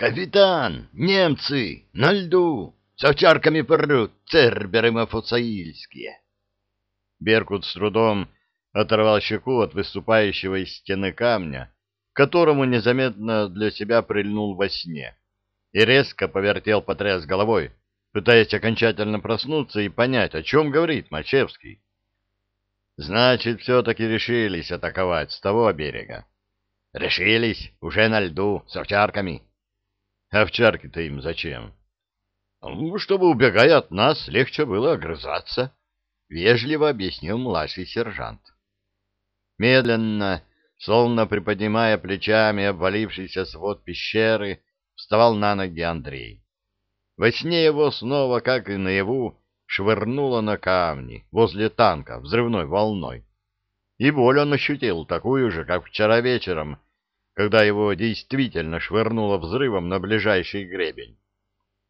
«Капитан! Немцы! На льду! С овчарками прут! Церберы мафусаильские!» Беркут с трудом оторвал щеку от выступающего из стены камня, которому незаметно для себя прильнул во сне, и резко повертел потряс головой, пытаясь окончательно проснуться и понять, о чем говорит Мачевский. Значит, все-таки решились атаковать с того берега. Решились, уже на льду, с овчарками. Овчарки-то им зачем? Ну, чтобы, убегая от нас, легче было огрызаться, — вежливо объяснил младший сержант. Медленно, словно приподнимая плечами обвалившийся свод пещеры, вставал на ноги Андрей. Во сне его снова, как и наяву, швырнуло на камни возле танка взрывной волной. И боль он ощутил такую же, как вчера вечером, когда его действительно швырнуло взрывом на ближайший гребень.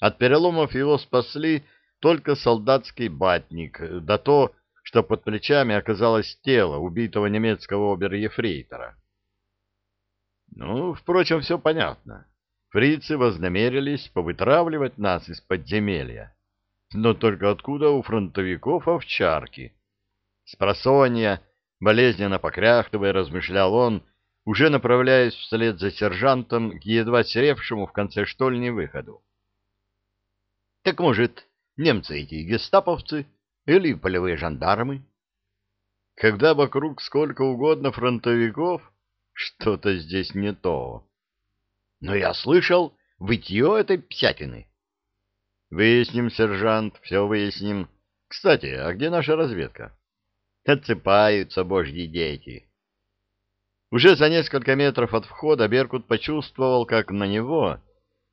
От переломов его спасли только солдатский батник, да то, что под плечами оказалось тело убитого немецкого обер-ефрейтора. Ну, впрочем, все понятно. Фрицы вознамерились повытравливать нас из подземелья. Но только откуда у фронтовиков овчарки? Спросонья, болезненно покряхтывая, размышлял он, уже направляясь вслед за сержантом к едва серевшему в конце штольни выходу. Так может, немцы эти гестаповцы или полевые жандармы? Когда вокруг сколько угодно фронтовиков, что-то здесь не то. Но я слышал вытье этой псятины. Выясним, сержант, все выясним. Кстати, а где наша разведка? Отсыпаются божьи дети. Уже за несколько метров от входа Беркут почувствовал, как на него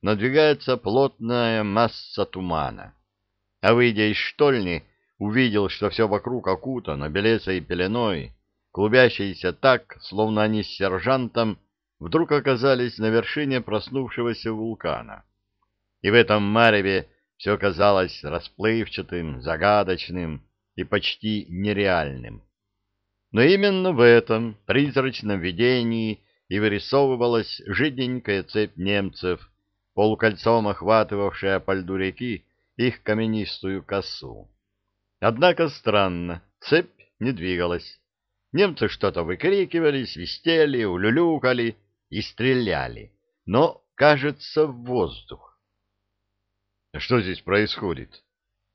надвигается плотная масса тумана. А выйдя из штольни, увидел, что все вокруг окутано белесой пеленой, клубящейся так, словно они с сержантом вдруг оказались на вершине проснувшегося вулкана. И в этом мареве все казалось расплывчатым, загадочным и почти нереальным. Но именно в этом призрачном видении и вырисовывалась жиденькая цепь немцев, полукольцом охватывавшая по льду реки их каменистую косу. Однако странно, цепь не двигалась. Немцы что-то выкрикивали, свистели, улюлюкали и стреляли, но, кажется, в воздух. Что здесь происходит?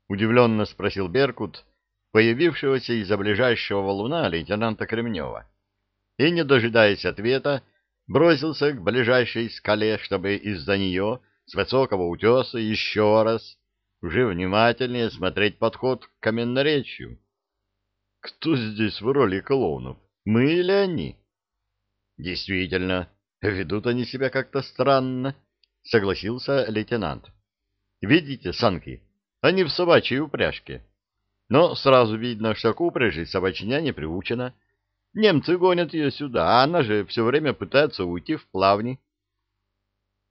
Удивленно спросил Беркут, появившегося из-за ближайшего валуна лейтенанта Кремнева. И, не дожидаясь ответа, бросился к ближайшей скале, чтобы из-за нее, с высокого утеса, еще раз, уже внимательнее смотреть подход к каменноречью. Кто здесь в роли клоунов? Мы или они? Действительно, ведут они себя как-то странно, согласился лейтенант. Видите санки? Они в собачьей упряжке. Но сразу видно, что к упряжи собачня не приучена. Немцы гонят ее сюда, а она же все время пытается уйти в плавни.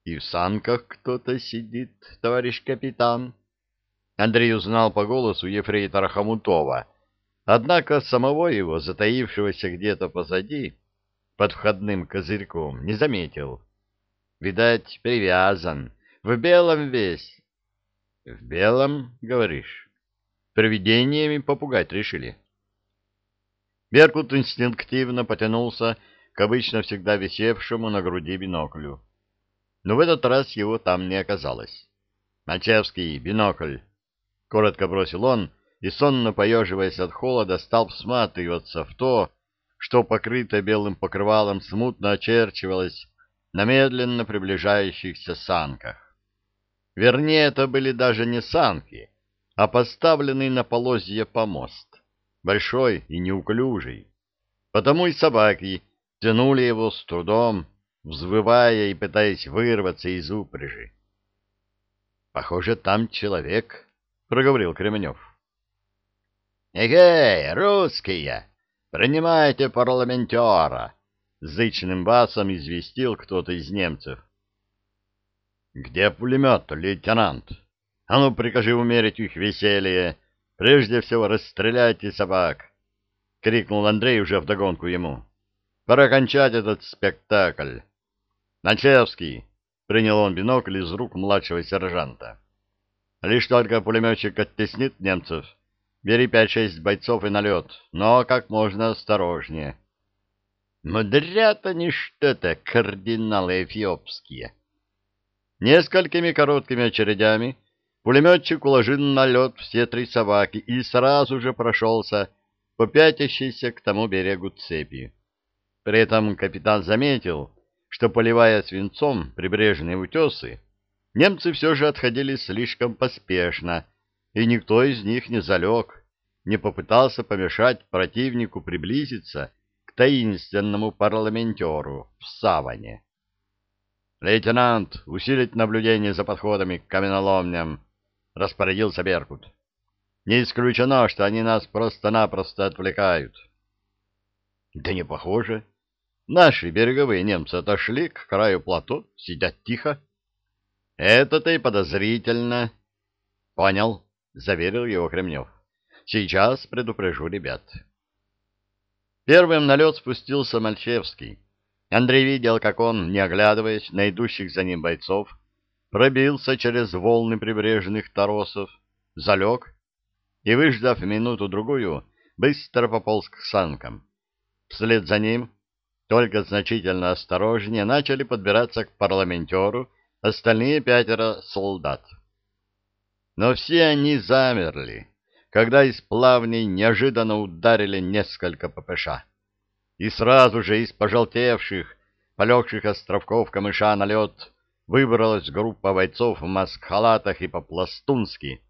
И в санках кто-то сидит, товарищ капитан. Андрей узнал по голосу ефрейтора Хомутова. Однако самого его, затаившегося где-то позади, под входным козырьком, не заметил. Видать, привязан, в белом весь, — В белом, говоришь? Привидениями попугать решили. Беркут инстинктивно потянулся к обычно всегда висевшему на груди биноклю. Но в этот раз его там не оказалось. «Мачевский, бинокль!» — коротко бросил он, и, сонно поеживаясь от холода, стал всматриваться в то, что, покрыто белым покрывалом, смутно очерчивалось на медленно приближающихся санках. Вернее, это были даже не санки, а поставленный на полозье помост, большой и неуклюжий. Потому и собаки тянули его с трудом, взвывая и пытаясь вырваться из упряжи. — Похоже, там человек, — проговорил Кременев. — Эгей, русские, принимайте парламентера! — зычным басом известил кто-то из немцев. «Где пулемет, лейтенант? А ну, прикажи умерить их веселье. Прежде всего, расстреляйте собак!» — крикнул Андрей уже вдогонку ему. «Пора кончать этот спектакль. Начевский, — принял он бинокль из рук младшего сержанта. «Лишь только пулеметчик оттеснит немцев, бери пять-шесть бойцов и налет, но как можно осторожнее». «Мудрят они что-то, кардиналы эфиопские!» Несколькими короткими очередями пулеметчик уложил на лед все три собаки и сразу же прошелся по пятящейся к тому берегу цепи. При этом капитан заметил, что, поливая свинцом прибрежные утесы, немцы все же отходили слишком поспешно, и никто из них не залег, не попытался помешать противнику приблизиться к таинственному парламентеру в саване. «Лейтенант, усилить наблюдение за подходами к каменоломням», — распорядился Беркут. «Не исключено, что они нас просто-напросто отвлекают». «Да не похоже. Наши береговые немцы отошли к краю плато, сидят тихо». «Это-то и подозрительно». «Понял», — заверил его Кремнев. «Сейчас предупрежу ребят». Первым на лед спустился Мальчевский. Андрей видел, как он, не оглядываясь на идущих за ним бойцов, пробился через волны прибрежных торосов, залег и, выждав минуту-другую, быстро пополз к санкам. Вслед за ним, только значительно осторожнее, начали подбираться к парламентеру остальные пятеро солдат. Но все они замерли, когда из плавней неожиданно ударили несколько ППШ и сразу же из пожелтевших, полегших островков камыша на лед выбралась группа бойцов в маск-халатах и по-пластунски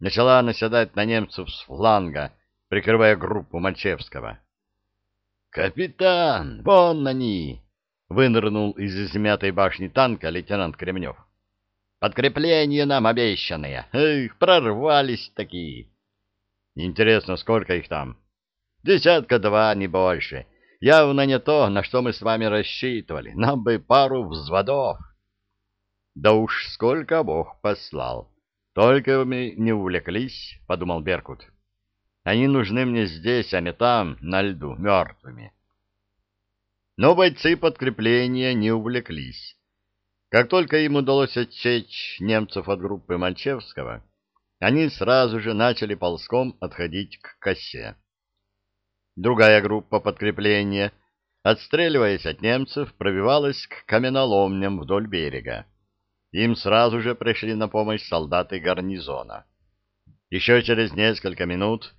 начала наседать на немцев с фланга, прикрывая группу Мальчевского. «Капитан, вон они!» — вынырнул из измятой башни танка лейтенант Кремнев. «Подкрепление нам обещанные! Эх, прорвались такие!» «Интересно, сколько их там?» «Десятка-два, не больше. Явно не то, на что мы с вами рассчитывали. Нам бы пару взводов. Да уж сколько Бог послал. Только мы не увлеклись, — подумал Беркут. Они нужны мне здесь, а не там, на льду, мертвыми. Но бойцы подкрепления не увлеклись. Как только им удалось отсечь немцев от группы Мальчевского, они сразу же начали ползком отходить к косе. Другая группа подкрепления, отстреливаясь от немцев, пробивалась к каменоломням вдоль берега. Им сразу же пришли на помощь солдаты гарнизона. Еще через несколько минут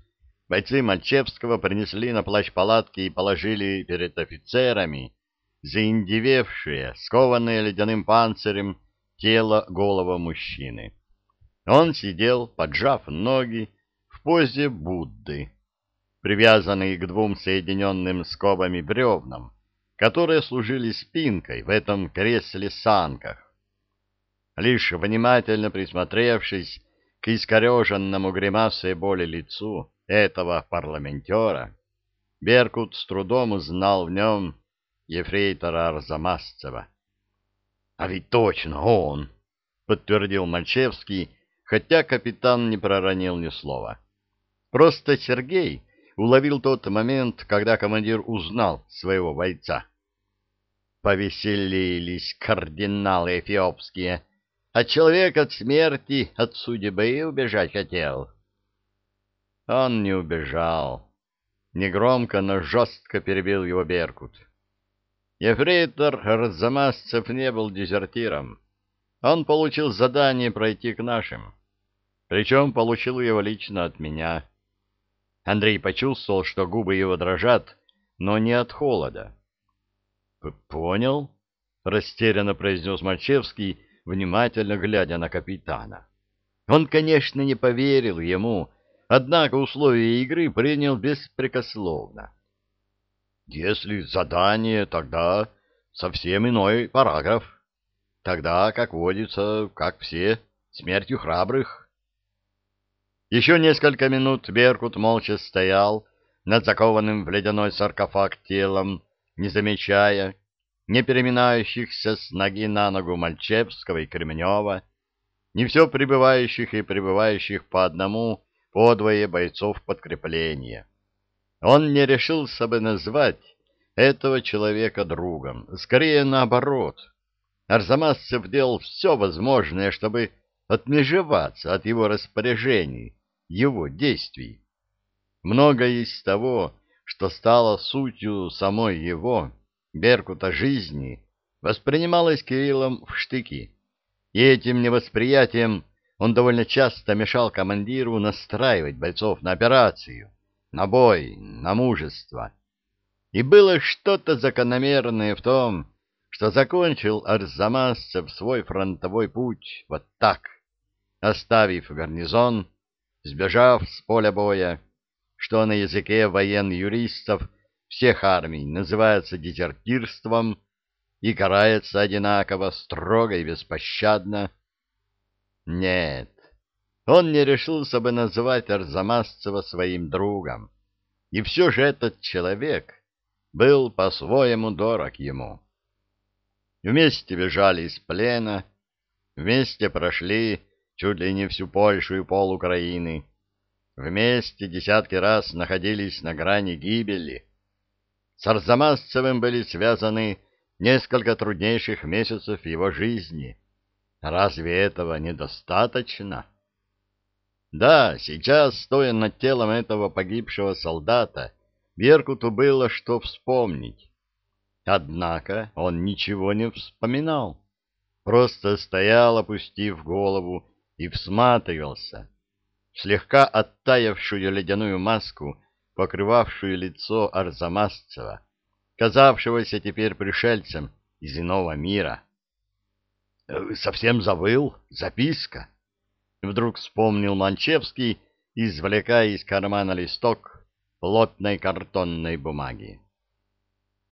бойцы Мальчевского принесли на плащ палатки и положили перед офицерами заиндевевшее, скованное ледяным панцирем тело голого мужчины. Он сидел, поджав ноги, в позе Будды привязанный к двум соединенным скобами бревнам, которые служили спинкой в этом кресле-санках. Лишь внимательно присмотревшись к искореженному гримасой боли лицу этого парламентера, Беркут с трудом узнал в нем ефрейтора Арзамасцева. — А ведь точно он! — подтвердил Мальчевский, хотя капитан не проронил ни слова. Просто Сергей уловил тот момент, когда командир узнал своего бойца. Повеселились кардиналы эфиопские, а человек от смерти, от судьбы убежать хотел. Он не убежал. Негромко, но жестко перебил его Беркут. Ефрейтор Разамасцев не был дезертиром. Он получил задание пройти к нашим. Причем получил его лично от меня. Андрей почувствовал, что губы его дрожат, но не от холода. — Понял? — растерянно произнес Мальчевский, внимательно глядя на капитана. Он, конечно, не поверил ему, однако условия игры принял беспрекословно. — Если задание, тогда совсем иной параграф. Тогда, как водится, как все, смертью храбрых. Еще несколько минут Беркут молча стоял над закованным в ледяной саркофаг телом, не замечая не переминающихся с ноги на ногу Мальчевского и Кременева, не все прибывающих и прибывающих по одному, по двое бойцов подкрепления. Он не решился бы назвать этого человека другом, скорее наоборот. Арзамасцев делал все возможное, чтобы отмежеваться от его распоряжений, его действий. Многое из того, что стало сутью самой его, Беркута жизни, воспринималось Кириллом в штыки. И этим невосприятием он довольно часто мешал командиру настраивать бойцов на операцию, на бой, на мужество. И было что-то закономерное в том, что закончил Арзамасцев свой фронтовой путь вот так, оставив гарнизон, сбежав с поля боя, что на языке воен-юристов всех армий называется дезертирством и карается одинаково строго и беспощадно. Нет, он не решился бы называть Арзамасцева своим другом, и все же этот человек был по-своему дорог ему. Вместе бежали из плена, вместе прошли чуть ли не всю Польшу и пол Украины, вместе десятки раз находились на грани гибели. С Арзамасцевым были связаны несколько труднейших месяцев его жизни. Разве этого недостаточно? Да, сейчас, стоя над телом этого погибшего солдата, Беркуту было что вспомнить. Однако он ничего не вспоминал, просто стоял, опустив голову, и всматривался в слегка оттаявшую ледяную маску, покрывавшую лицо Арзамасцева, казавшегося теперь пришельцем из иного мира. «Э, «Совсем забыл? Записка?» Вдруг вспомнил Манчевский, извлекая из кармана листок плотной картонной бумаги.